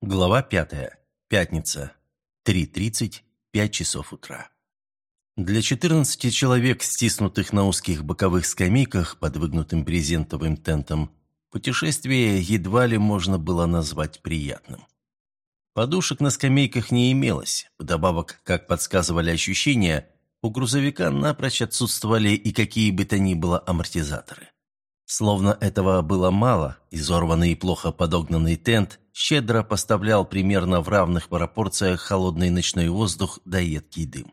Глава пятая. Пятница. 3.30, 5 часов утра. Для 14 человек, стиснутых на узких боковых скамейках под выгнутым брезентовым тентом, путешествие едва ли можно было назвать приятным. Подушек на скамейках не имелось, вдобавок, как подсказывали ощущения, у грузовика напрочь отсутствовали и какие бы то ни было амортизаторы. Словно этого было мало, изорванный и плохо подогнанный тент щедро поставлял примерно в равных пропорциях холодный ночной воздух да едкий дым.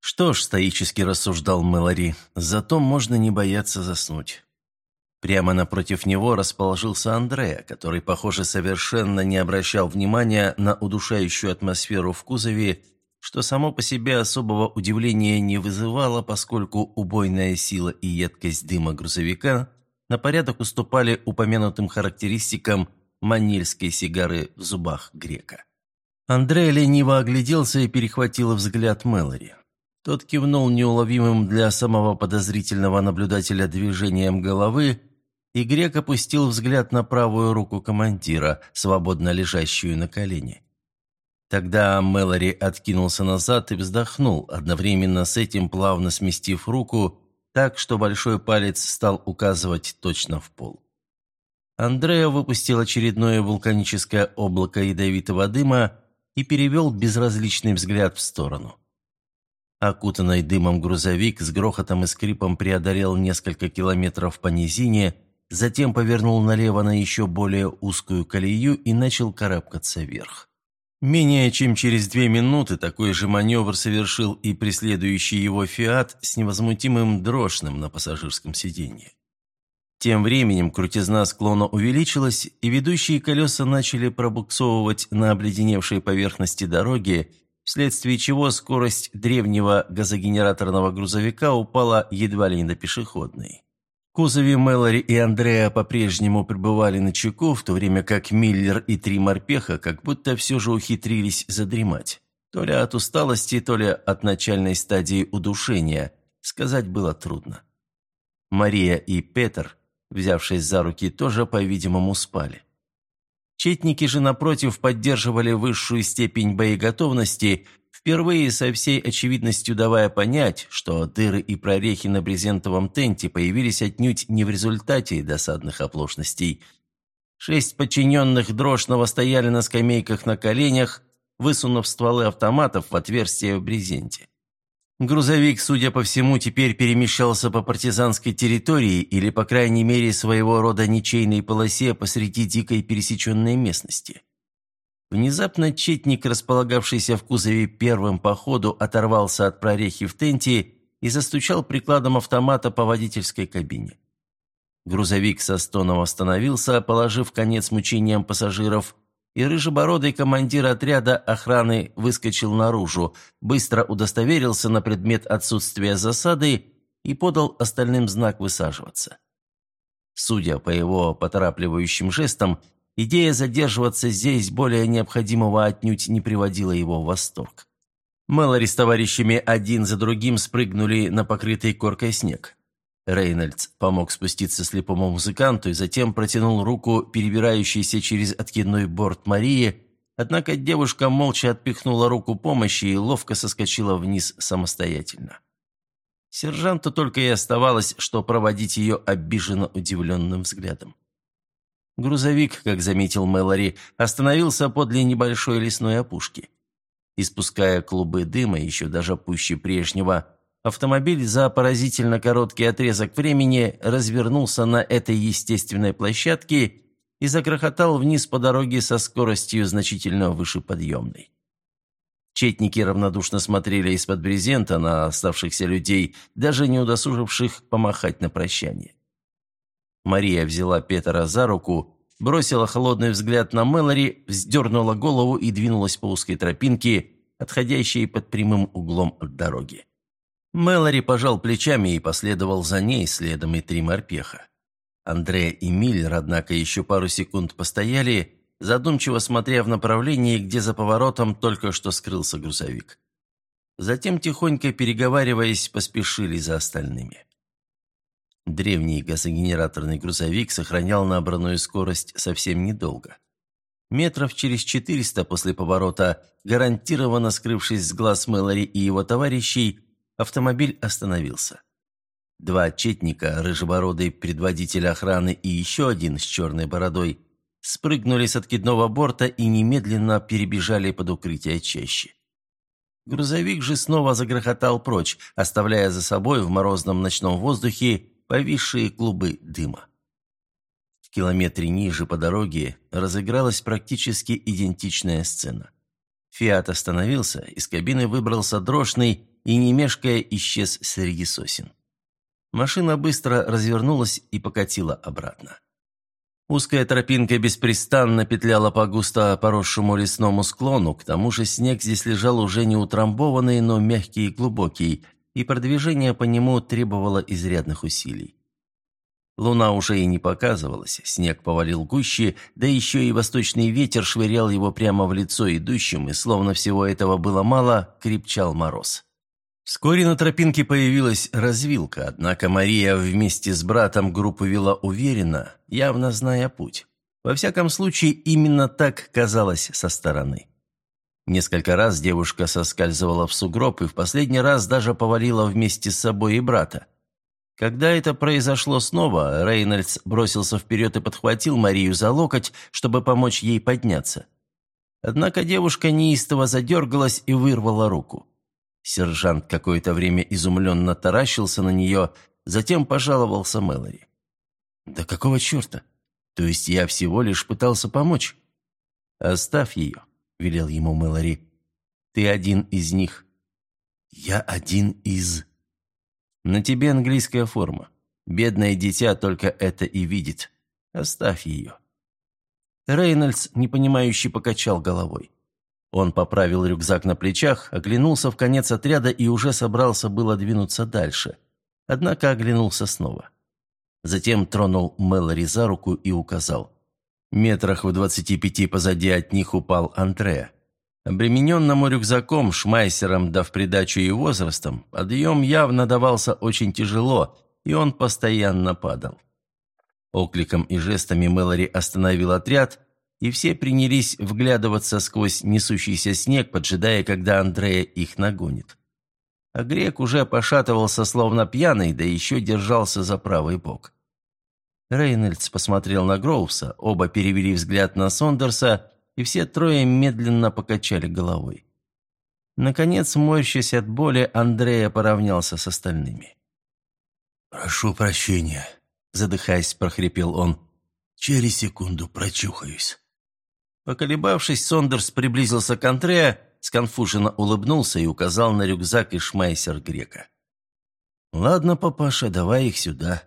Что ж, стоически рассуждал Мэлори, зато можно не бояться заснуть. Прямо напротив него расположился Андреа, который, похоже, совершенно не обращал внимания на удушающую атмосферу в кузове, что само по себе особого удивления не вызывало, поскольку убойная сила и едкость дыма грузовика на порядок уступали упомянутым характеристикам манильской сигары в зубах грека. Андрей лениво огляделся и перехватил взгляд Мэлори. Тот кивнул неуловимым для самого подозрительного наблюдателя движением головы, и грек опустил взгляд на правую руку командира, свободно лежащую на колене. Тогда Мэлори откинулся назад и вздохнул, одновременно с этим плавно сместив руку так, что большой палец стал указывать точно в пол. Андреа выпустил очередное вулканическое облако ядовитого дыма и перевел безразличный взгляд в сторону. Окутанный дымом грузовик с грохотом и скрипом преодолел несколько километров по низине, затем повернул налево на еще более узкую колею и начал карабкаться вверх. Менее чем через две минуты такой же маневр совершил и преследующий его «Фиат» с невозмутимым дрожным на пассажирском сиденье. Тем временем крутизна склона увеличилась, и ведущие колеса начали пробуксовывать на обледеневшей поверхности дороги, вследствие чего скорость древнего газогенераторного грузовика упала едва ли не до пешеходной кузове Мэлори и Андреа по-прежнему пребывали на чеку, в то время как Миллер и три морпеха как будто все же ухитрились задремать. То ли от усталости, то ли от начальной стадии удушения, сказать было трудно. Мария и Петр, взявшись за руки, тоже, по-видимому, спали. Четники же, напротив, поддерживали высшую степень боеготовности впервые со всей очевидностью давая понять, что дыры и прорехи на брезентовом тенте появились отнюдь не в результате досадных оплошностей. Шесть подчиненных дрожного стояли на скамейках на коленях, высунув стволы автоматов в отверстие в брезенте. Грузовик, судя по всему, теперь перемещался по партизанской территории или, по крайней мере, своего рода ничейной полосе посреди дикой пересеченной местности. Внезапно четник, располагавшийся в кузове первым по ходу, оторвался от прорехи в тенте и застучал прикладом автомата по водительской кабине. Грузовик со стоном остановился, положив конец мучениям пассажиров, и рыжебородый командир отряда охраны выскочил наружу, быстро удостоверился на предмет отсутствия засады и подал остальным знак высаживаться. Судя по его поторапливающим жестам, Идея задерживаться здесь более необходимого отнюдь не приводила его в восторг. Мэлори с товарищами один за другим спрыгнули на покрытый коркой снег. Рейнольдс помог спуститься слепому музыканту и затем протянул руку, перебирающейся через откидной борт Марии, однако девушка молча отпихнула руку помощи и ловко соскочила вниз самостоятельно. Сержанту только и оставалось, что проводить ее обиженно удивленным взглядом. Грузовик, как заметил Мэлори, остановился подле небольшой лесной опушки. Испуская клубы дыма, еще даже пуще прежнего, автомобиль за поразительно короткий отрезок времени развернулся на этой естественной площадке и загрохотал вниз по дороге со скоростью значительно выше подъемной. Четники равнодушно смотрели из-под брезента на оставшихся людей, даже не удосуживших помахать на прощание. Мария взяла Петера за руку, бросила холодный взгляд на Мэлори, вздернула голову и двинулась по узкой тропинке, отходящей под прямым углом от дороги. Мэлори пожал плечами и последовал за ней следом и три морпеха. Андрея и Миллер, однако, еще пару секунд постояли, задумчиво смотря в направлении, где за поворотом только что скрылся грузовик. Затем, тихонько переговариваясь, поспешили за остальными. Древний газогенераторный грузовик сохранял набранную скорость совсем недолго. Метров через четыреста после поворота, гарантированно скрывшись с глаз Мэлори и его товарищей, автомобиль остановился. Два четника, рыжебородый предводитель охраны и еще один с черной бородой, спрыгнули с откидного борта и немедленно перебежали под укрытие чаще. Грузовик же снова загрохотал прочь, оставляя за собой в морозном ночном воздухе повисшие клубы дыма. В километре ниже по дороге разыгралась практически идентичная сцена. «Фиат» остановился, из кабины выбрался дрожный и, не мешкая, исчез среди сосен. Машина быстро развернулась и покатила обратно. Узкая тропинка беспрестанно петляла по густо поросшему лесному склону, к тому же снег здесь лежал уже не утрамбованный, но мягкий и глубокий, и продвижение по нему требовало изрядных усилий. Луна уже и не показывалась, снег повалил гуще, да еще и восточный ветер швырял его прямо в лицо идущим, и словно всего этого было мало, крепчал мороз. Вскоре на тропинке появилась развилка, однако Мария вместе с братом группу вела уверенно, явно зная путь. Во всяком случае, именно так казалось со стороны. Несколько раз девушка соскальзывала в сугроб и в последний раз даже повалила вместе с собой и брата. Когда это произошло снова, Рейнольдс бросился вперед и подхватил Марию за локоть, чтобы помочь ей подняться. Однако девушка неистово задергалась и вырвала руку. Сержант какое-то время изумленно таращился на нее, затем пожаловался Мэлори. «Да какого черта? То есть я всего лишь пытался помочь?» «Оставь ее», — велел ему Мэлори. «Ты один из них». «Я один из...» «На тебе английская форма. Бедное дитя только это и видит. Оставь ее». Рейнольдс, непонимающе, покачал головой. Он поправил рюкзак на плечах, оглянулся в конец отряда и уже собрался было двинуться дальше. Однако оглянулся снова. Затем тронул Мэлори за руку и указал. Метрах в двадцати пяти позади от них упал Андреа. Обремененному рюкзаком, шмайсером да в придачу и возрастом, подъем явно давался очень тяжело, и он постоянно падал. Окликом и жестами Мэлори остановил отряд, и все принялись вглядываться сквозь несущийся снег, поджидая, когда Андрея их нагонит. А грек уже пошатывался, словно пьяный, да еще держался за правый бок. Рейнольдс посмотрел на Гроувса, оба перевели взгляд на Сондерса, и все трое медленно покачали головой. Наконец, морщась от боли, Андрея поравнялся с остальными. «Прошу прощения», — задыхаясь, прохрипел он. «Через секунду прочухаюсь». Поколебавшись, Сондерс приблизился к Андреа, сконфуженно улыбнулся и указал на рюкзак и шмайсер грека. «Ладно, папаша, давай их сюда».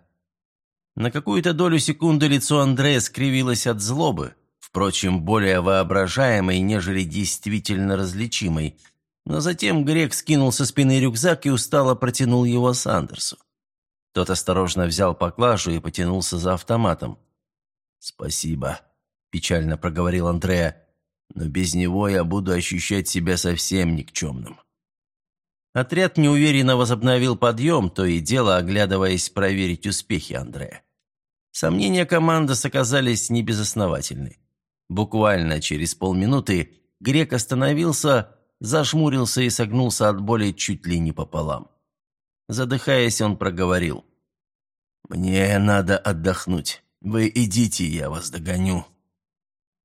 На какую-то долю секунды лицо Андрея скривилось от злобы, впрочем, более воображаемой, нежели действительно различимой, но затем грек скинул со спины рюкзак и устало протянул его Сандерсу. Тот осторожно взял поклажу и потянулся за автоматом. «Спасибо», – печально проговорил Андреа. «Но без него я буду ощущать себя совсем никчемным». Отряд неуверенно возобновил подъем, то и дело оглядываясь проверить успехи Андрея. Сомнения команды оказались небезосновательны. Буквально через полминуты грек остановился, зажмурился и согнулся от боли чуть ли не пополам. Задыхаясь, он проговорил. «Мне надо отдохнуть. Вы идите, я вас догоню».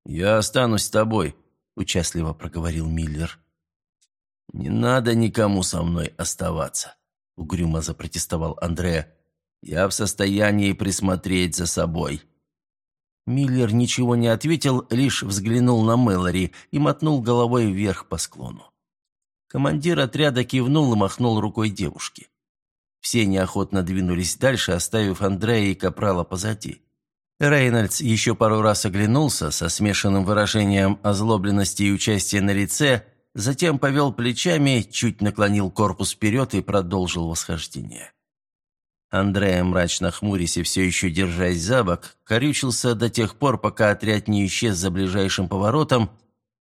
«Я останусь с тобой», – участливо проговорил Миллер. «Не надо никому со мной оставаться», – угрюмо запротестовал Андреа. «Я в состоянии присмотреть за собой». Миллер ничего не ответил, лишь взглянул на Мэлори и мотнул головой вверх по склону. Командир отряда кивнул и махнул рукой девушке. Все неохотно двинулись дальше, оставив Андрея и Капрала позади. Рейнольдс еще пару раз оглянулся со смешанным выражением озлобленности и участия на лице, затем повел плечами, чуть наклонил корпус вперед и продолжил восхождение. Андрея, мрачно хмурясь и все еще держась за бок, корючился до тех пор, пока отряд не исчез за ближайшим поворотом,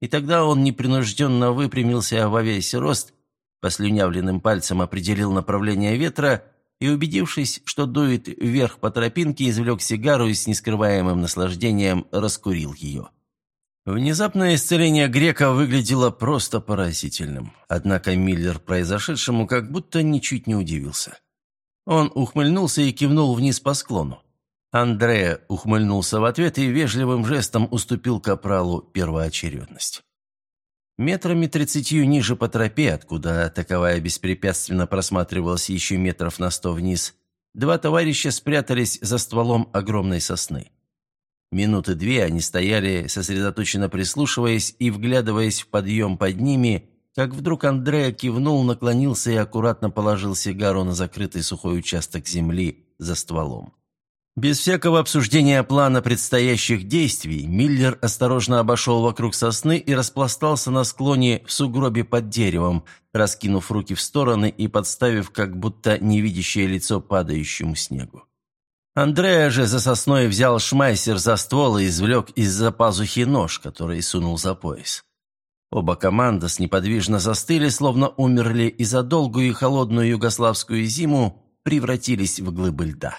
и тогда он непринужденно выпрямился во весь рост, послюнявленным пальцем определил направление ветра и, убедившись, что дует вверх по тропинке, извлек сигару и с нескрываемым наслаждением раскурил ее. Внезапное исцеление грека выглядело просто поразительным, однако Миллер произошедшему как будто ничуть не удивился. Он ухмыльнулся и кивнул вниз по склону. Андрея ухмыльнулся в ответ и вежливым жестом уступил капралу первоочередность. Метрами тридцатью ниже по тропе, откуда таковая беспрепятственно просматривалась еще метров на сто вниз, два товарища спрятались за стволом огромной сосны. Минуты две они стояли, сосредоточенно прислушиваясь и вглядываясь в подъем под ними, как вдруг Андрея кивнул, наклонился и аккуратно положил сигару на закрытый сухой участок земли за стволом. Без всякого обсуждения плана предстоящих действий, Миллер осторожно обошел вокруг сосны и распластался на склоне в сугробе под деревом, раскинув руки в стороны и подставив как будто невидящее лицо падающему снегу. Андрея же за сосной взял шмайсер за ствол и извлек из-за пазухи нож, который сунул за пояс. Оба командос неподвижно застыли, словно умерли и за долгую и холодную югославскую зиму превратились в глыбы льда.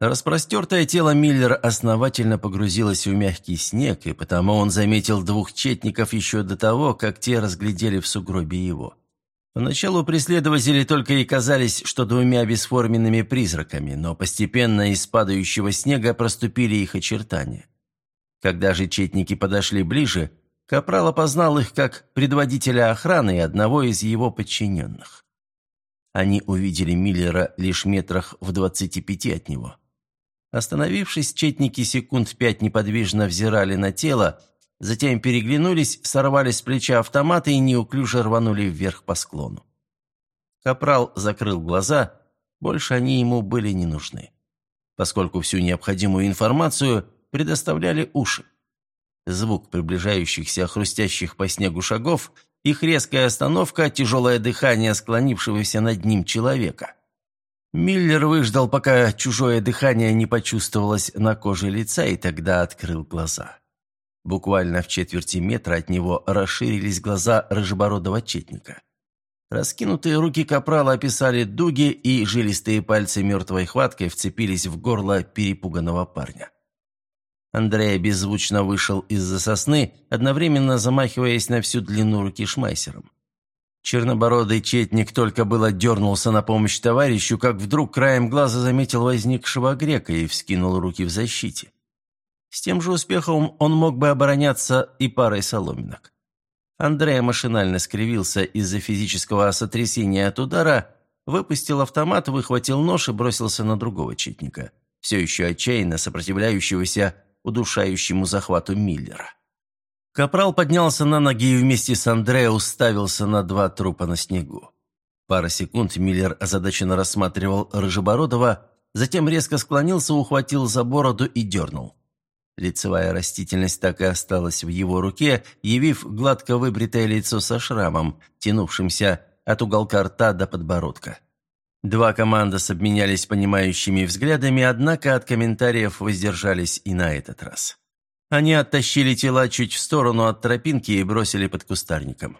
Распростертое тело Миллера основательно погрузилось в мягкий снег, и потому он заметил двух четников еще до того, как те разглядели в сугробе его. Поначалу преследователи только и казались, что двумя бесформенными призраками, но постепенно из падающего снега проступили их очертания. Когда же четники подошли ближе, Капрал опознал их как предводителя охраны и одного из его подчиненных. Они увидели Миллера лишь метрах в двадцати пяти от него. Остановившись, четники секунд пять неподвижно взирали на тело, Затем переглянулись, сорвали с плеча автоматы и неуклюже рванули вверх по склону. Капрал закрыл глаза, больше они ему были не нужны, поскольку всю необходимую информацию предоставляли уши. Звук приближающихся хрустящих по снегу шагов, их резкая остановка, тяжелое дыхание склонившегося над ним человека. Миллер выждал, пока чужое дыхание не почувствовалось на коже лица, и тогда открыл глаза. Буквально в четверти метра от него расширились глаза рыжебородого четника. Раскинутые руки капрала описали дуги, и жилистые пальцы мертвой хваткой вцепились в горло перепуганного парня. Андрей беззвучно вышел из-за сосны, одновременно замахиваясь на всю длину руки шмайсером. Чернобородый четник только было дернулся на помощь товарищу, как вдруг краем глаза заметил возникшего грека и вскинул руки в защите. С тем же успехом он мог бы обороняться и парой соломинок. Андрей машинально скривился из-за физического сотрясения от удара, выпустил автомат, выхватил нож и бросился на другого читника, все еще отчаянно сопротивляющегося удушающему захвату Миллера. Капрал поднялся на ноги и вместе с Андреем уставился на два трупа на снегу. Пара секунд Миллер озадаченно рассматривал Рыжебородова, затем резко склонился, ухватил за бороду и дернул. Лицевая растительность так и осталась в его руке, явив гладко выбритое лицо со шрамом, тянувшимся от уголка рта до подбородка. Два командос обменялись понимающими взглядами, однако от комментариев воздержались и на этот раз. Они оттащили тела чуть в сторону от тропинки и бросили под кустарником.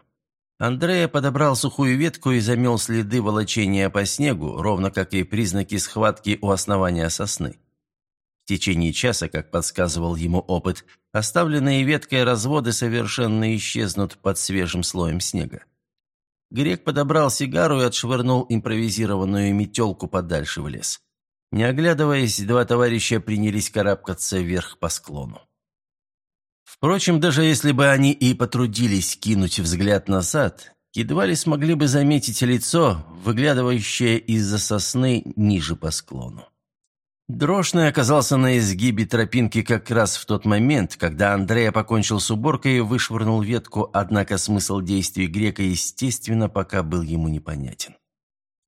Андрея подобрал сухую ветку и замел следы волочения по снегу, ровно как и признаки схватки у основания сосны. В течение часа, как подсказывал ему опыт, оставленные веткой разводы совершенно исчезнут под свежим слоем снега. Грек подобрал сигару и отшвырнул импровизированную метелку подальше в лес. Не оглядываясь, два товарища принялись карабкаться вверх по склону. Впрочем, даже если бы они и потрудились кинуть взгляд назад, едва ли смогли бы заметить лицо, выглядывающее из-за сосны ниже по склону. Дрошный оказался на изгибе тропинки как раз в тот момент, когда Андрея покончил с уборкой и вышвырнул ветку, однако смысл действий грека, естественно, пока был ему непонятен.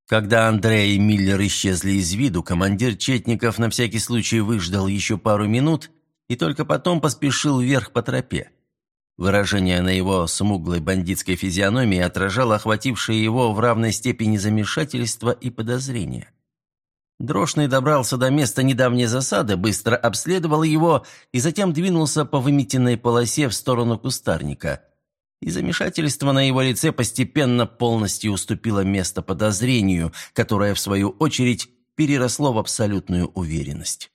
Когда Андрея и Миллер исчезли из виду, командир Четников на всякий случай выждал еще пару минут и только потом поспешил вверх по тропе. Выражение на его смуглой бандитской физиономии отражало охватившее его в равной степени замешательство и подозрение. Дрошный добрался до места недавней засады, быстро обследовал его и затем двинулся по выметенной полосе в сторону кустарника. И замешательство на его лице постепенно полностью уступило место подозрению, которое, в свою очередь, переросло в абсолютную уверенность.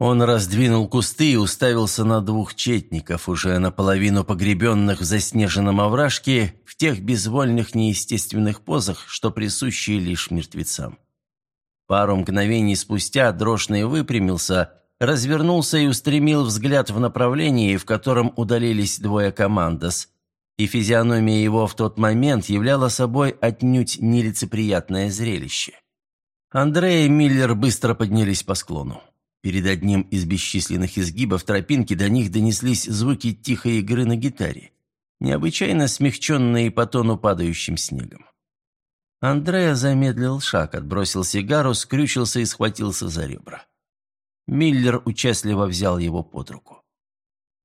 Он раздвинул кусты и уставился на двух четников, уже наполовину погребенных в заснеженном овражке, в тех безвольных неестественных позах, что присущие лишь мертвецам. Пару мгновений спустя Дрожный выпрямился, развернулся и устремил взгляд в направлении, в котором удалились двое командос, и физиономия его в тот момент являла собой отнюдь нелицеприятное зрелище. Андрей и Миллер быстро поднялись по склону. Перед одним из бесчисленных изгибов тропинки до них донеслись звуки тихой игры на гитаре, необычайно смягченные по тону падающим снегом. Андреа замедлил шаг, отбросил сигару, скрючился и схватился за ребра. Миллер участливо взял его под руку.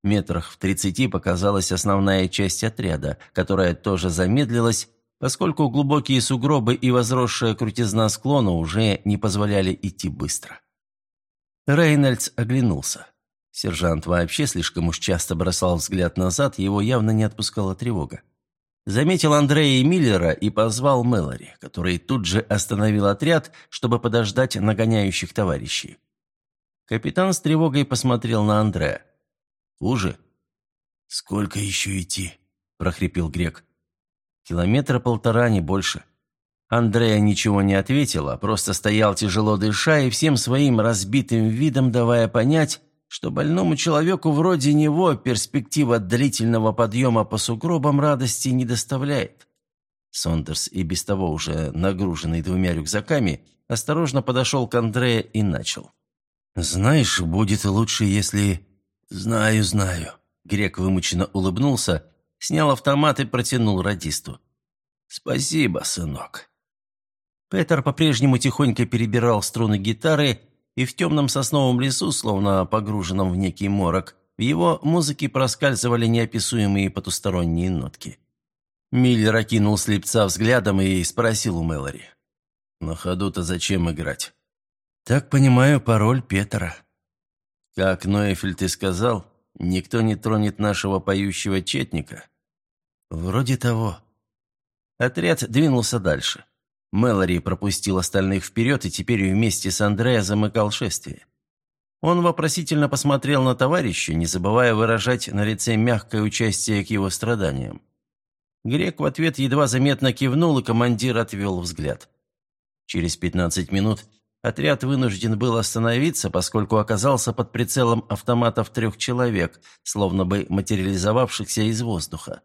Метрах в тридцати показалась основная часть отряда, которая тоже замедлилась, поскольку глубокие сугробы и возросшая крутизна склона уже не позволяли идти быстро. Рейнольдс оглянулся. Сержант вообще слишком уж часто бросал взгляд назад, его явно не отпускала тревога. Заметил Андрея и Миллера и позвал Мэлори, который тут же остановил отряд, чтобы подождать нагоняющих товарищей. Капитан с тревогой посмотрел на Андрея. «Хуже?» «Сколько еще идти?» – прохрипел Грек. «Километра полтора, не больше». Андрея ничего не ответил, а просто стоял тяжело дыша и всем своим разбитым видом давая понять, что больному человеку вроде него перспектива длительного подъема по сугробам радости не доставляет. Сондерс, и без того уже нагруженный двумя рюкзаками, осторожно подошел к Андрея и начал. «Знаешь, будет лучше, если...» «Знаю, знаю». Грек вымученно улыбнулся, снял автомат и протянул радисту. «Спасибо, сынок». Петер по-прежнему тихонько перебирал струны гитары, и в темном сосновом лесу, словно погруженном в некий морок, в его музыке проскальзывали неописуемые потусторонние нотки. Миллер окинул слепца взглядом и спросил у Мэлори. «На ходу-то зачем играть?» «Так понимаю, пароль Петера». «Как Ноэфель ты сказал, никто не тронет нашего поющего четника?» «Вроде того». Отряд двинулся дальше. Мэлори пропустил остальных вперед и теперь вместе с Андреа замыкал шествие. Он вопросительно посмотрел на товарища, не забывая выражать на лице мягкое участие к его страданиям. Грек в ответ едва заметно кивнул, и командир отвел взгляд. Через 15 минут отряд вынужден был остановиться, поскольку оказался под прицелом автоматов трех человек, словно бы материализовавшихся из воздуха.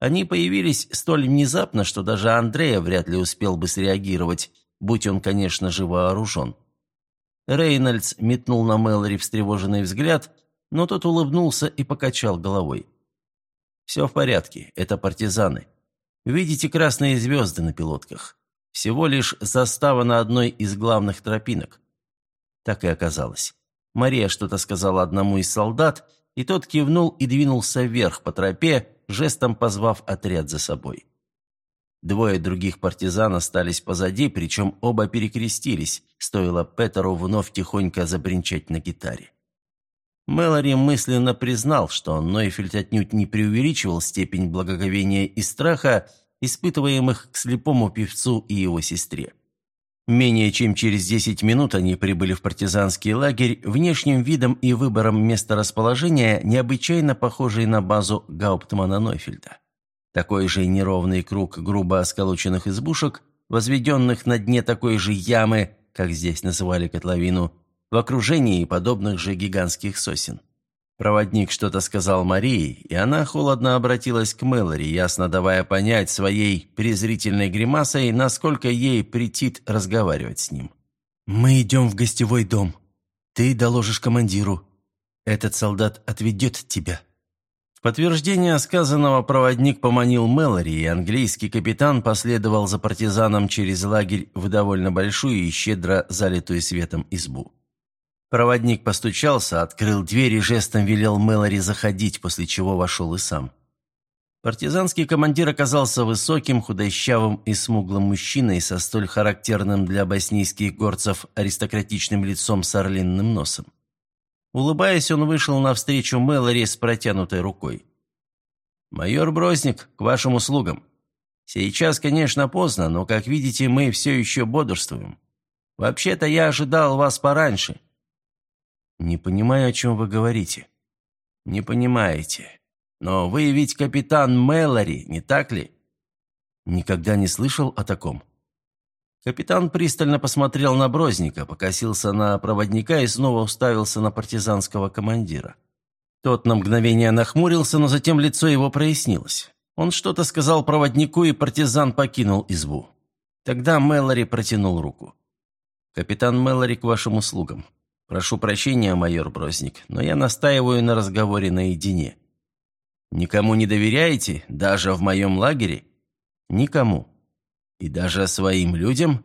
Они появились столь внезапно, что даже Андрея вряд ли успел бы среагировать, будь он, конечно же, вооружен. Рейнольдс метнул на Мэлори встревоженный взгляд, но тот улыбнулся и покачал головой. «Все в порядке, это партизаны. Видите красные звезды на пилотках? Всего лишь застава на одной из главных тропинок». Так и оказалось. Мария что-то сказала одному из солдат, и тот кивнул и двинулся вверх по тропе, жестом позвав отряд за собой. Двое других партизан остались позади, причем оба перекрестились, стоило Петеру вновь тихонько забринчать на гитаре. Мэлори мысленно признал, что Нойфельд отнюдь не преувеличивал степень благоговения и страха, испытываемых к слепому певцу и его сестре. Менее чем через 10 минут они прибыли в партизанский лагерь, внешним видом и выбором места расположения, необычайно похожий на базу Гауптмана Нойфельда. Такой же неровный круг грубо осколоченных избушек, возведенных на дне такой же ямы, как здесь называли котловину, в окружении подобных же гигантских сосен. Проводник что-то сказал Марии, и она холодно обратилась к Мэлори, ясно давая понять своей презрительной гримасой, насколько ей претит разговаривать с ним. «Мы идем в гостевой дом. Ты доложишь командиру. Этот солдат отведет тебя». В подтверждение сказанного проводник поманил Мэлори, и английский капитан последовал за партизаном через лагерь в довольно большую и щедро залитую светом избу. Проводник постучался, открыл дверь и жестом велел Мэлори заходить, после чего вошел и сам. Партизанский командир оказался высоким, худощавым и смуглым мужчиной со столь характерным для боснийских горцев аристократичным лицом с орлиным носом. Улыбаясь, он вышел навстречу Мэлори с протянутой рукой. «Майор Бросник, к вашим услугам. Сейчас, конечно, поздно, но, как видите, мы все еще бодрствуем. Вообще-то я ожидал вас пораньше». «Не понимаю, о чем вы говорите». «Не понимаете. Но вы ведь капитан Мэлори, не так ли?» «Никогда не слышал о таком». Капитан пристально посмотрел на Брозника, покосился на проводника и снова уставился на партизанского командира. Тот на мгновение нахмурился, но затем лицо его прояснилось. Он что-то сказал проводнику, и партизан покинул избу. Тогда Мэлори протянул руку. «Капитан Мэлори к вашим услугам. Прошу прощения, майор Брозник, но я настаиваю на разговоре наедине. Никому не доверяете, даже в моем лагере? Никому. И даже своим людям?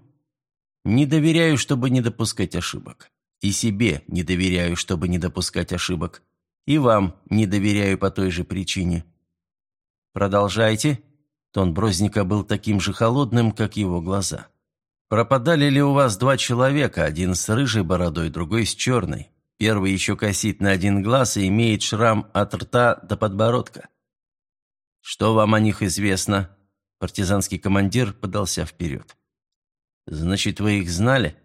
Не доверяю, чтобы не допускать ошибок. И себе не доверяю, чтобы не допускать ошибок. И вам не доверяю по той же причине. Продолжайте. Тон Брозника был таким же холодным, как его глаза. Пропадали ли у вас два человека, один с рыжей бородой, другой с черной? Первый еще косит на один глаз и имеет шрам от рта до подбородка. Что вам о них известно? Партизанский командир подался вперед. «Значит, вы их знали?»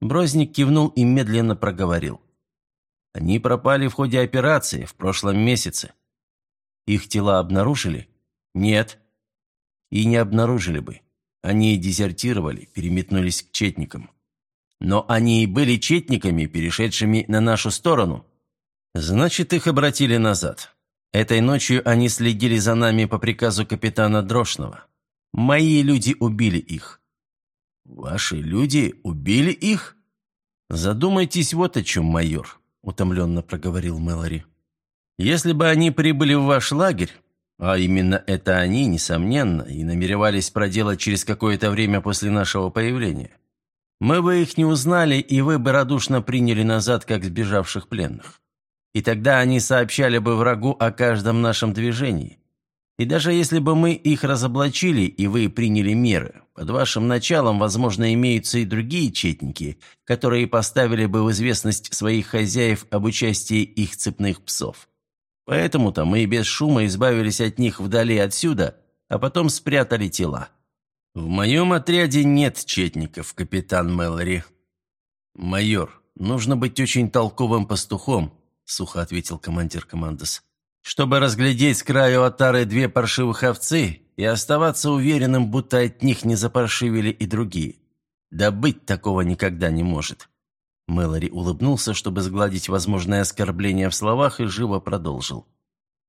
Брозник кивнул и медленно проговорил. «Они пропали в ходе операции в прошлом месяце. Их тела обнаружили?» «Нет». «И не обнаружили бы. Они дезертировали, переметнулись к четникам. Но они и были четниками, перешедшими на нашу сторону. Значит, их обратили назад. Этой ночью они следили за нами по приказу капитана Дрошного. Мои люди убили их». «Ваши люди убили их?» «Задумайтесь вот о чем, майор», — утомленно проговорил Мэлори. «Если бы они прибыли в ваш лагерь, а именно это они, несомненно, и намеревались проделать через какое-то время после нашего появления. Мы бы их не узнали, и вы бы радушно приняли назад, как сбежавших пленных. И тогда они сообщали бы врагу о каждом нашем движении. И даже если бы мы их разоблачили, и вы приняли меры, под вашим началом, возможно, имеются и другие четники, которые поставили бы в известность своих хозяев об участии их цепных псов. Поэтому-то мы без шума избавились от них вдали отсюда, а потом спрятали тела. В моем отряде нет четников, капитан Мэлори. Майор, нужно быть очень толковым пастухом, сухо ответил командир командос, чтобы разглядеть с краю отары две паршивых овцы и оставаться уверенным, будто от них не запаршивили и другие. Да быть такого никогда не может. Мэлори улыбнулся, чтобы сгладить возможное оскорбление в словах, и живо продолжил.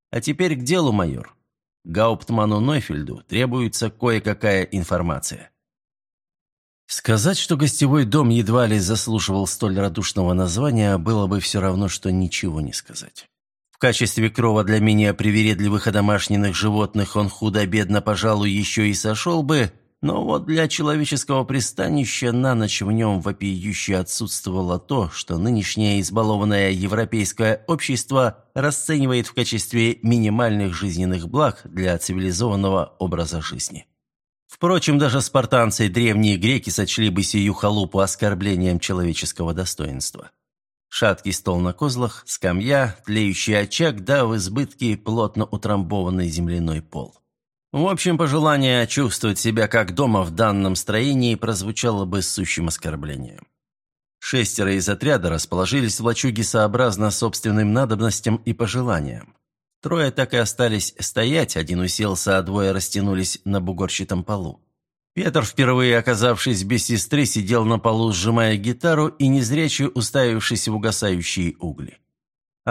«А теперь к делу, майор. Гауптману Нойфельду требуется кое-какая информация». Сказать, что гостевой дом едва ли заслуживал столь радушного названия, было бы все равно, что ничего не сказать. В качестве крова для меня привередливых одомашненных животных он худо-бедно, пожалуй, еще и сошел бы, но вот для человеческого пристанища на ночь в нем вопиюще отсутствовало то, что нынешнее избалованное европейское общество расценивает в качестве минимальных жизненных благ для цивилизованного образа жизни. Впрочем, даже спартанцы и древние греки сочли бы сию халупу оскорблением человеческого достоинства. Шаткий стол на козлах, скамья, тлеющий очаг, да в избытке плотно утрамбованный земляной пол. В общем, пожелание чувствовать себя как дома в данном строении прозвучало бы сущим оскорблением. Шестеро из отряда расположились в лачуге сообразно собственным надобностям и пожеланиям. Трое так и остались стоять, один уселся, а двое растянулись на бугорчатом полу. Петр, впервые оказавшись без сестры, сидел на полу, сжимая гитару и незряче уставившись в угасающие угли.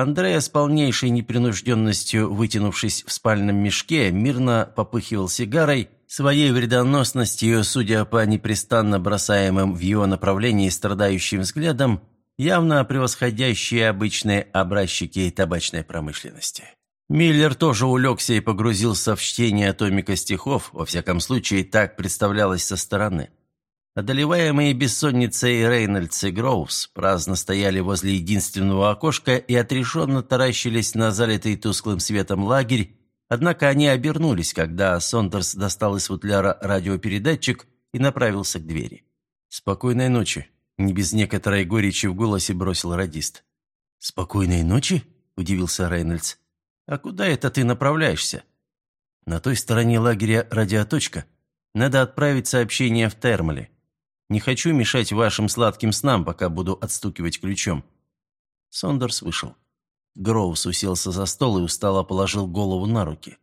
Андрея с полнейшей непринужденностью, вытянувшись в спальном мешке, мирно попыхивал сигарой, своей вредоносностью, судя по непрестанно бросаемым в его направлении страдающим взглядам, явно превосходящие обычные образчики табачной промышленности. Миллер тоже улегся и погрузился в чтение томика стихов, во всяком случае, так представлялось со стороны. Одолеваемые бессонницей Рейнольдс и Гроус праздно стояли возле единственного окошка и отрешенно таращились на залитый тусклым светом лагерь, однако они обернулись, когда Сондерс достал из футляра радиопередатчик и направился к двери. «Спокойной ночи», — не без некоторой горечи в голосе бросил радист. «Спокойной ночи?» — удивился Рейнольдс. «А куда это ты направляешься?» «На той стороне лагеря радиоточка. Надо отправить сообщение в Термале. Не хочу мешать вашим сладким снам, пока буду отстукивать ключом». Сондерс вышел. Гроувс уселся за стол и устало положил голову на руки.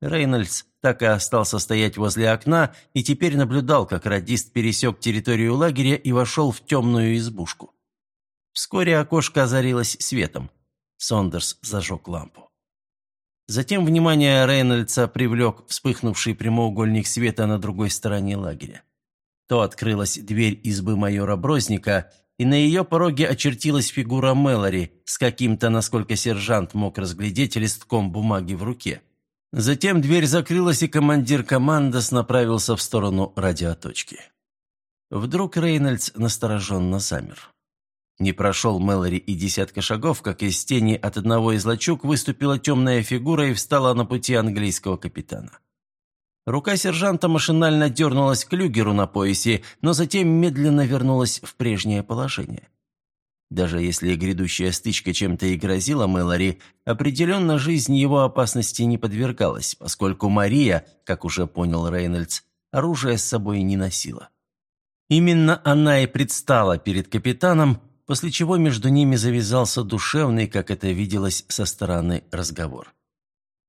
Рейнольдс так и остался стоять возле окна и теперь наблюдал, как радист пересек территорию лагеря и вошел в темную избушку. Вскоре окошко озарилось светом. Сондерс зажег лампу. Затем внимание Рейнольдса привлек вспыхнувший прямоугольник света на другой стороне лагеря. То открылась дверь избы майора Брозника, и на ее пороге очертилась фигура Мэлори с каким-то, насколько сержант мог разглядеть, листком бумаги в руке. Затем дверь закрылась, и командир командос направился в сторону радиоточки. Вдруг Рейнольдс настороженно замер. Не прошел Мэлори и десятка шагов, как из тени от одного из лачуг выступила темная фигура и встала на пути английского капитана. Рука сержанта машинально дернулась к люгеру на поясе, но затем медленно вернулась в прежнее положение. Даже если грядущая стычка чем-то и грозила Мэлори, определенно жизнь его опасности не подвергалась, поскольку Мария, как уже понял Рейнольдс, оружие с собой не носила. Именно она и предстала перед капитаном, после чего между ними завязался душевный, как это виделось со стороны, разговор.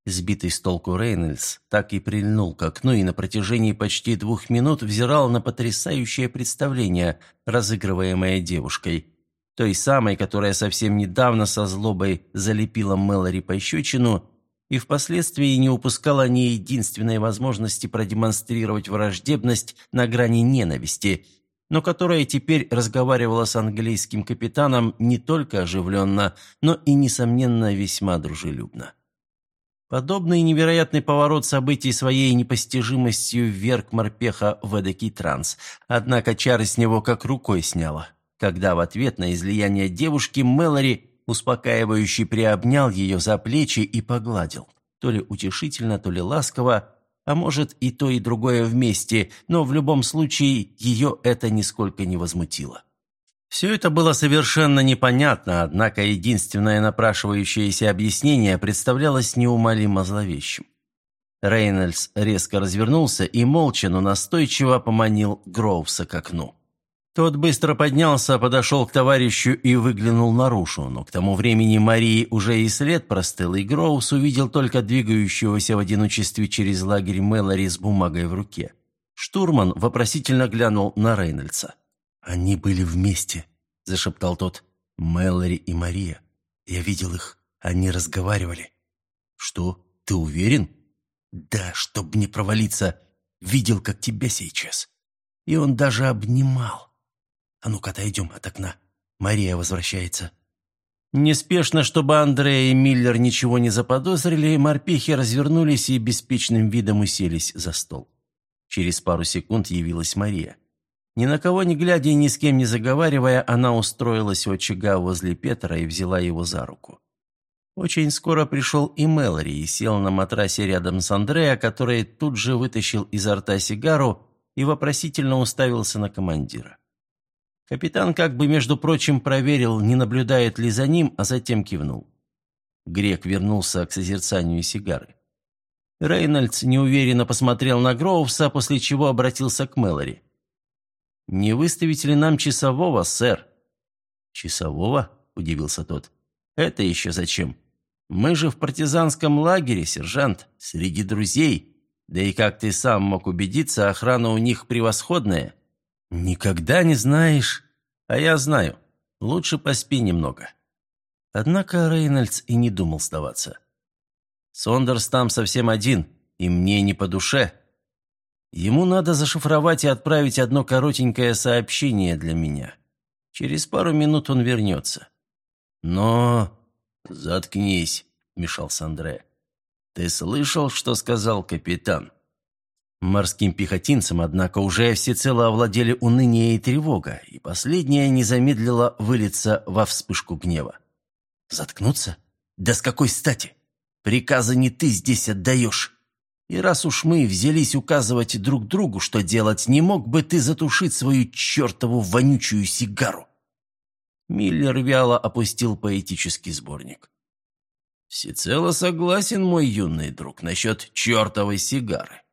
Сбитый с толку Рейнольдс так и прильнул к окну и на протяжении почти двух минут взирал на потрясающее представление, разыгрываемое девушкой – той самой, которая совсем недавно со злобой залепила Мэлори пощечину и впоследствии не упускала ни единственной возможности продемонстрировать враждебность на грани ненависти, но которая теперь разговаривала с английским капитаном не только оживленно, но и, несомненно, весьма дружелюбно. Подобный невероятный поворот событий своей непостижимостью вверг морпеха в эдакий транс, однако чары с него как рукой сняло когда в ответ на излияние девушки Мэлори успокаивающе приобнял ее за плечи и погладил. То ли утешительно, то ли ласково, а может и то, и другое вместе, но в любом случае ее это нисколько не возмутило. Все это было совершенно непонятно, однако единственное напрашивающееся объяснение представлялось неумолимо зловещим. Рейнольдс резко развернулся и молча, но настойчиво поманил Гроувса к окну. Тот быстро поднялся, подошел к товарищу и выглянул наружу, но к тому времени Марии уже и след простыл, и Гроус увидел только двигающегося в одиночестве через лагерь Мэлори с бумагой в руке. Штурман вопросительно глянул на Рейнольдса. «Они были вместе», – зашептал тот. «Мэлори и Мария. Я видел их. Они разговаривали». «Что, ты уверен?» «Да, чтоб не провалиться. Видел, как тебя сейчас. И он даже обнимал. А ну-ка, отойдем от окна. Мария возвращается». Неспешно, чтобы Андрея и Миллер ничего не заподозрили, морпехи развернулись и беспечным видом уселись за стол. Через пару секунд явилась Мария. Ни на кого не глядя и ни с кем не заговаривая, она устроилась у очага возле Петра и взяла его за руку. Очень скоро пришел и Мэлори и сел на матрасе рядом с Андреа, который тут же вытащил изо рта сигару и вопросительно уставился на командира. Капитан как бы, между прочим, проверил, не наблюдает ли за ним, а затем кивнул. Грек вернулся к созерцанию сигары. Рейнольдс неуверенно посмотрел на Гроувса, после чего обратился к Мэлори. «Не выставите ли нам часового, сэр?» «Часового?» – удивился тот. «Это еще зачем? Мы же в партизанском лагере, сержант, среди друзей. Да и как ты сам мог убедиться, охрана у них превосходная. «Никогда не знаешь, а я знаю. Лучше поспи немного». Однако Рейнольдс и не думал сдаваться. «Сондерс там совсем один, и мне не по душе. Ему надо зашифровать и отправить одно коротенькое сообщение для меня. Через пару минут он вернется». «Но...» «Заткнись», — мешался Андре. «Ты слышал, что сказал капитан?» Морским пехотинцам, однако, уже всецело овладели уныние и тревога, и последняя не замедлила вылиться во вспышку гнева. «Заткнуться? Да с какой стати? Приказы не ты здесь отдаешь. И раз уж мы взялись указывать друг другу, что делать, не мог бы ты затушить свою чертову вонючую сигару?» Миллер вяло опустил поэтический сборник. «Всецело согласен, мой юный друг, насчет чертовой сигары.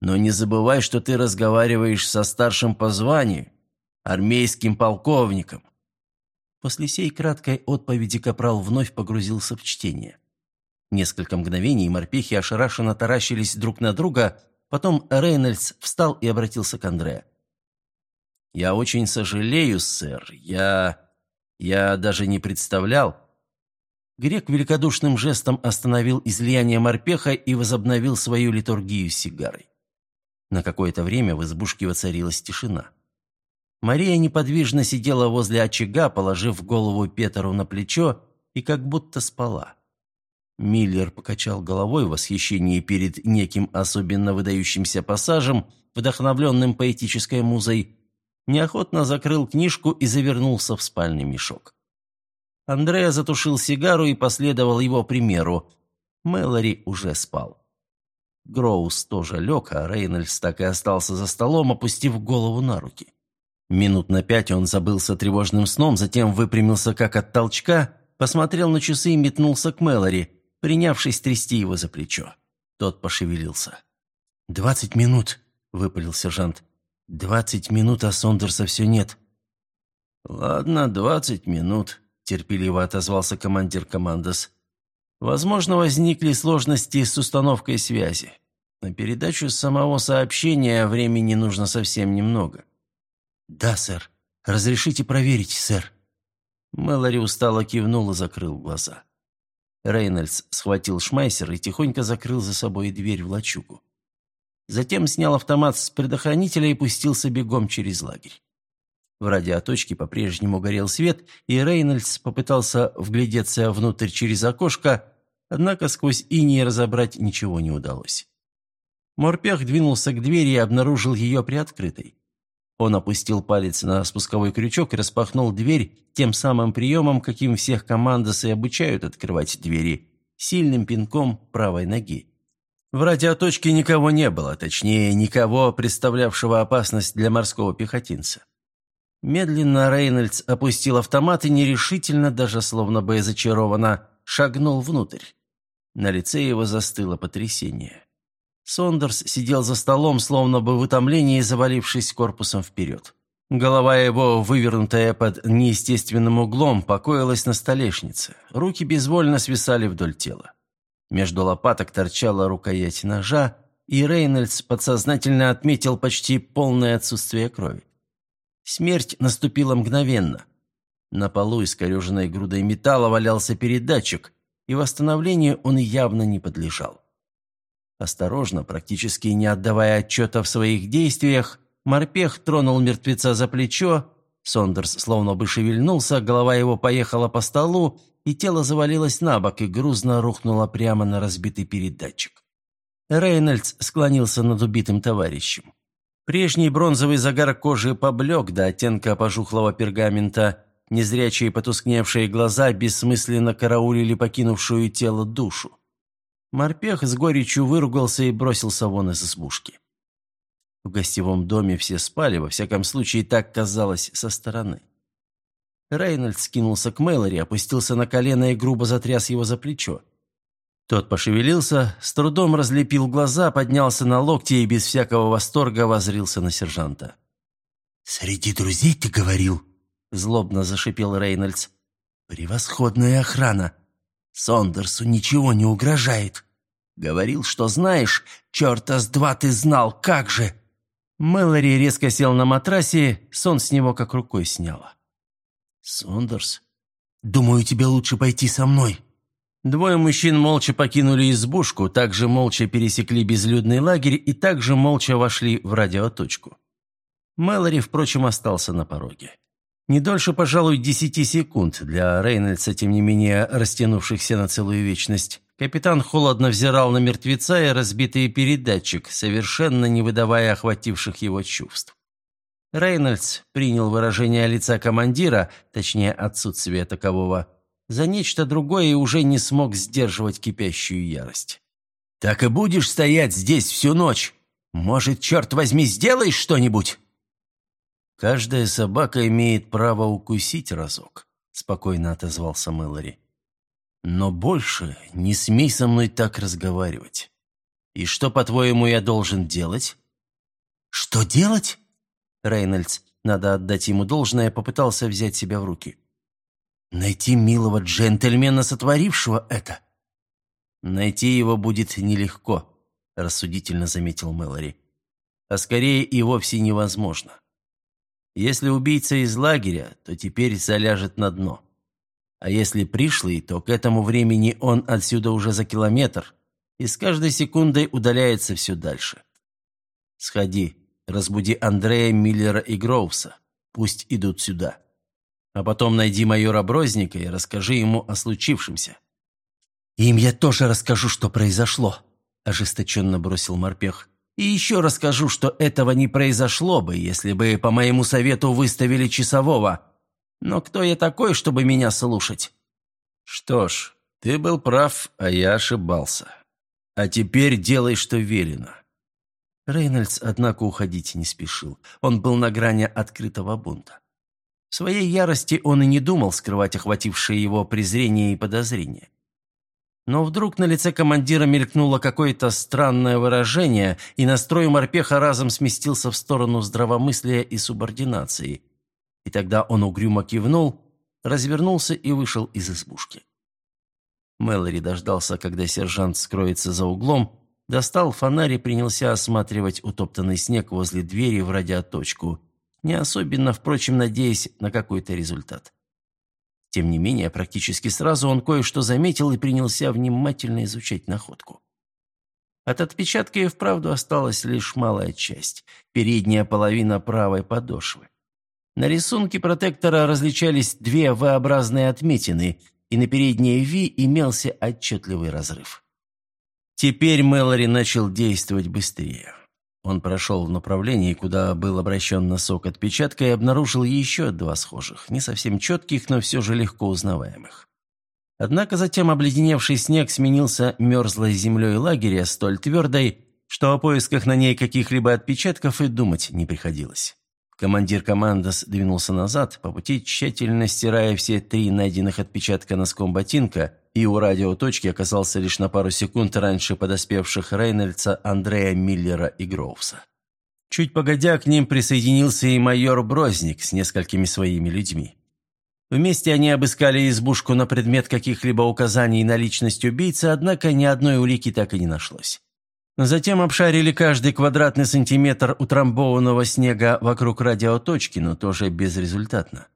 Но не забывай, что ты разговариваешь со старшим по званию, армейским полковником. После сей краткой отповеди Капрал вновь погрузился в чтение. Несколько мгновений морпехи ошарашенно таращились друг на друга, потом Рейнольдс встал и обратился к Андре. «Я очень сожалею, сэр. Я... я даже не представлял...» Грек великодушным жестом остановил излияние морпеха и возобновил свою литургию сигарой. На какое-то время в избушке воцарилась тишина. Мария неподвижно сидела возле очага, положив голову Петеру на плечо и как будто спала. Миллер покачал головой в восхищении перед неким особенно выдающимся пассажем, вдохновленным поэтической музой, неохотно закрыл книжку и завернулся в спальный мешок. Андреа затушил сигару и последовал его примеру. Мэлори уже спал. Гроус тоже лег, а Рейнольдс так и остался за столом, опустив голову на руки. Минут на пять он забылся тревожным сном, затем выпрямился как от толчка, посмотрел на часы и метнулся к Мэлори, принявшись трясти его за плечо. Тот пошевелился. «Двадцать минут», — выпалил сержант. «Двадцать минут, а Сондерса все нет». «Ладно, двадцать минут», — терпеливо отозвался командир командос. «Возможно, возникли сложности с установкой связи. На передачу самого сообщения времени нужно совсем немного. «Да, сэр. Разрешите проверить, сэр». Мэлори устало кивнул и закрыл глаза. Рейнольдс схватил шмайсер и тихонько закрыл за собой дверь в лачугу. Затем снял автомат с предохранителя и пустился бегом через лагерь. В радиоточке по-прежнему горел свет, и Рейнольдс попытался вглядеться внутрь через окошко, однако сквозь иней разобрать ничего не удалось. Морпех двинулся к двери и обнаружил ее приоткрытой. Он опустил палец на спусковой крючок и распахнул дверь тем самым приемом, каким всех командосы обучают открывать двери, сильным пинком правой ноги. В радиоточке никого не было, точнее, никого, представлявшего опасность для морского пехотинца. Медленно Рейнольдс опустил автомат и нерешительно, даже словно бы зачарованно, шагнул внутрь. На лице его застыло потрясение. Сондерс сидел за столом, словно бы в утомлении, завалившись корпусом вперед. Голова его, вывернутая под неестественным углом, покоилась на столешнице. Руки безвольно свисали вдоль тела. Между лопаток торчала рукоять ножа, и Рейнольдс подсознательно отметил почти полное отсутствие крови. Смерть наступила мгновенно. На полу искореженной грудой металла валялся передатчик, и восстановлению он явно не подлежал. Осторожно, практически не отдавая отчета в своих действиях, морпех тронул мертвеца за плечо, Сондерс словно бы шевельнулся, голова его поехала по столу, и тело завалилось на бок и грузно рухнуло прямо на разбитый передатчик. Рейнольдс склонился над убитым товарищем. Прежний бронзовый загар кожи поблек до оттенка пожухлого пергамента, незрячие потускневшие глаза бессмысленно караулили покинувшую тело душу. Морпех с горечью выругался и бросился вон из избушки. В гостевом доме все спали, во всяком случае, так казалось со стороны. Рейнольд скинулся к Мэлори, опустился на колено и грубо затряс его за плечо. Тот пошевелился, с трудом разлепил глаза, поднялся на локти и без всякого восторга возрился на сержанта. «Среди друзей ты говорил?» – злобно зашипел Рейнольдс. «Превосходная охрана! Сондерсу ничего не угрожает. Говорил, что знаешь, черта с два ты знал, как же!» Мэлори резко сел на матрасе, сон с него как рукой сняло. «Сондерс, думаю, тебе лучше пойти со мной». Двое мужчин молча покинули избушку, также молча пересекли безлюдный лагерь и также молча вошли в радиоточку. Мэлори, впрочем, остался на пороге. Не дольше, пожалуй, десяти секунд для Рейнольдса, тем не менее, растянувшихся на целую вечность. Капитан холодно взирал на мертвеца и разбитый передатчик, совершенно не выдавая охвативших его чувств. Рейнольдс принял выражение лица командира, точнее, отсутствие такового, за нечто другое и уже не смог сдерживать кипящую ярость. «Так и будешь стоять здесь всю ночь? Может, черт возьми, сделаешь что-нибудь?» «Каждая собака имеет право укусить разок», — спокойно отозвался Мэлори. «Но больше не смей со мной так разговаривать. И что, по-твоему, я должен делать?» «Что делать?» Рейнольдс, надо отдать ему должное, попытался взять себя в руки. Найти милого джентльмена, сотворившего это?» «Найти его будет нелегко», – рассудительно заметил Мэлори. «А скорее и вовсе невозможно. Если убийца из лагеря, то теперь заляжет на дно. А если пришлый, то к этому времени он отсюда уже за километр и с каждой секундой удаляется все дальше. Сходи, разбуди Андрея, Миллера и Гроувса. Пусть идут сюда. А потом найди майора Брозника и расскажи ему о случившемся». «Им я тоже расскажу, что произошло», – ожесточенно бросил морпех. «И еще расскажу, что этого не произошло бы, если бы по моему совету выставили часового. Но кто я такой, чтобы меня слушать?» «Что ж, ты был прав, а я ошибался. А теперь делай, что велено». Рейнольдс, однако, уходить не спешил. Он был на грани открытого бунта. В своей ярости он и не думал скрывать охватившее его презрение и подозрение. Но вдруг на лице командира мелькнуло какое-то странное выражение, и настрой морпеха разом сместился в сторону здравомыслия и субординации. И тогда он угрюмо кивнул, развернулся и вышел из избушки. Мэлори дождался, когда сержант скроется за углом, достал фонарь и принялся осматривать утоптанный снег возле двери в радиоточку, не особенно, впрочем, надеясь на какой-то результат. Тем не менее, практически сразу он кое-что заметил и принялся внимательно изучать находку. От отпечатка и вправду осталась лишь малая часть, передняя половина правой подошвы. На рисунке протектора различались две V-образные отметины, и на передней V имелся отчетливый разрыв. Теперь Мэлори начал действовать быстрее. Он прошел в направлении, куда был обращен носок отпечатка и обнаружил еще два схожих, не совсем четких, но все же легко узнаваемых. Однако затем обледеневший снег сменился мерзлой землей лагеря, столь твердой, что о поисках на ней каких-либо отпечатков и думать не приходилось. Командир командос двинулся назад, по пути тщательно стирая все три найденных отпечатка носком ботинка, и у радиоточки оказался лишь на пару секунд раньше подоспевших Рейнольдса, Андрея Миллера и Гроувса. Чуть погодя, к ним присоединился и майор Брозник с несколькими своими людьми. Вместе они обыскали избушку на предмет каких-либо указаний на личность убийцы, однако ни одной улики так и не нашлось. Затем обшарили каждый квадратный сантиметр утрамбованного снега вокруг радиоточки, но тоже безрезультатно.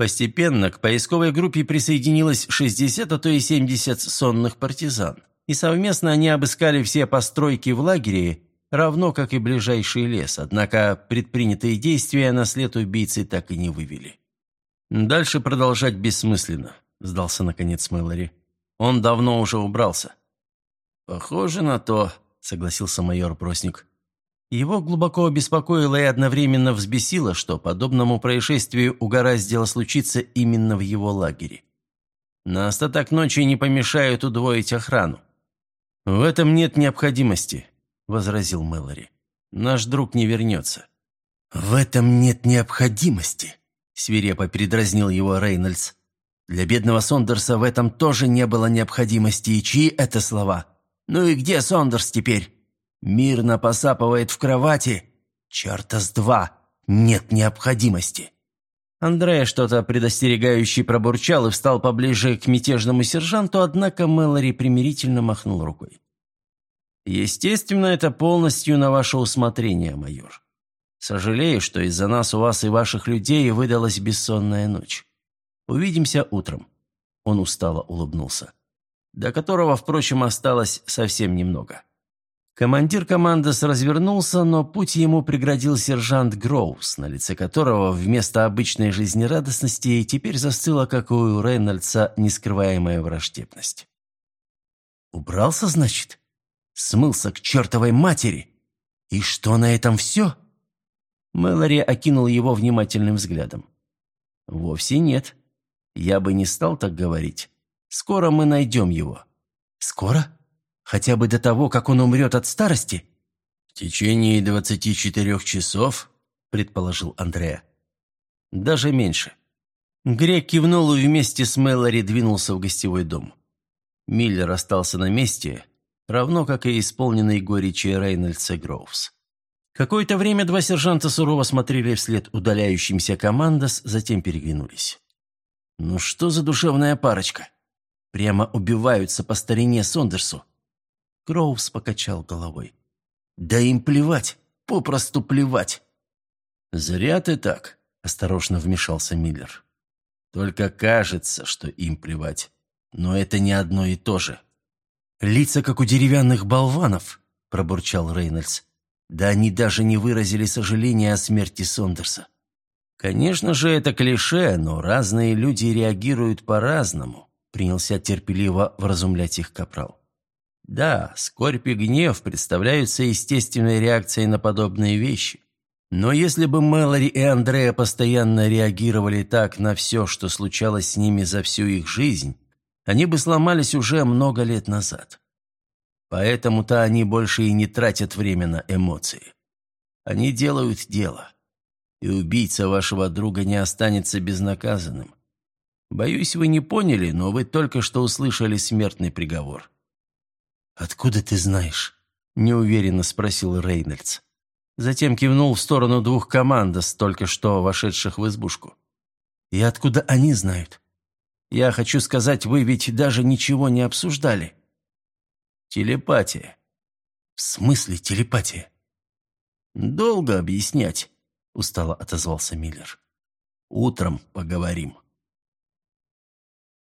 Постепенно к поисковой группе присоединилось 60, а то и 70 сонных партизан, и совместно они обыскали все постройки в лагере, равно как и ближайший лес, однако предпринятые действия на след убийцы так и не вывели. «Дальше продолжать бессмысленно», – сдался наконец Мэлори. «Он давно уже убрался». «Похоже на то», – согласился майор Просник. Его глубоко обеспокоило и одновременно взбесило, что подобному происшествию угораздило случиться именно в его лагере. На остаток ночи не помешают удвоить охрану. «В этом нет необходимости», – возразил Мэлори. «Наш друг не вернется». «В этом нет необходимости», – свирепо передразнил его Рейнольдс. «Для бедного Сондерса в этом тоже не было необходимости, и чьи это слова?» «Ну и где Сондерс теперь?» «Мирно посапывает в кровати. Черта с два. Нет необходимости». Андрея что-то предостерегающий пробурчал и встал поближе к мятежному сержанту, однако Мэлори примирительно махнул рукой. «Естественно, это полностью на ваше усмотрение, майор. Сожалею, что из-за нас у вас и ваших людей выдалась бессонная ночь. Увидимся утром». Он устало улыбнулся до которого, впрочем, осталось совсем немного. Командир команды развернулся, но путь ему преградил сержант Гроус, на лице которого вместо обычной жизнерадостности теперь застыла, как у Рейнольдса, нескрываемая враждебность. «Убрался, значит? Смылся к чертовой матери? И что на этом все?» Мэлори окинул его внимательным взглядом. «Вовсе нет. Я бы не стал так говорить. Скоро мы найдем его». «Скоро? Хотя бы до того, как он умрет от старости?» «В течение двадцати четырех часов», — предположил Андреа. «Даже меньше». Грек кивнул и вместе с Мэлори двинулся в гостевой дом. Миллер остался на месте, равно как и исполненный горечи Рейнольдс и Гроувс. Какое-то время два сержанта сурово смотрели вслед удаляющимся командос, затем переглянулись. Ну что за душевная парочка? Прямо убиваются по старине Сондерсу. Кроувс покачал головой. Да им плевать, попросту плевать. «Зря ты так», — осторожно вмешался Миллер. «Только кажется, что им плевать. Но это не одно и то же». «Лица, как у деревянных болванов», — пробурчал Рейнольдс. «Да они даже не выразили сожаления о смерти Сондерса». «Конечно же, это клише, но разные люди реагируют по-разному», — принялся терпеливо вразумлять их капрал. «Да, скорбь и гнев представляются естественной реакцией на подобные вещи. Но если бы Мэлори и Андрея постоянно реагировали так на все, что случалось с ними за всю их жизнь, они бы сломались уже много лет назад. Поэтому-то они больше и не тратят время на эмоции. Они делают дело. И убийца вашего друга не останется безнаказанным. Боюсь, вы не поняли, но вы только что услышали смертный приговор». «Откуда ты знаешь?» – неуверенно спросил Рейнольдс. Затем кивнул в сторону двух командос, только что вошедших в избушку. «И откуда они знают? Я хочу сказать, вы ведь даже ничего не обсуждали». «Телепатия». «В смысле телепатия?» «Долго объяснять», — устало отозвался Миллер. «Утром поговорим».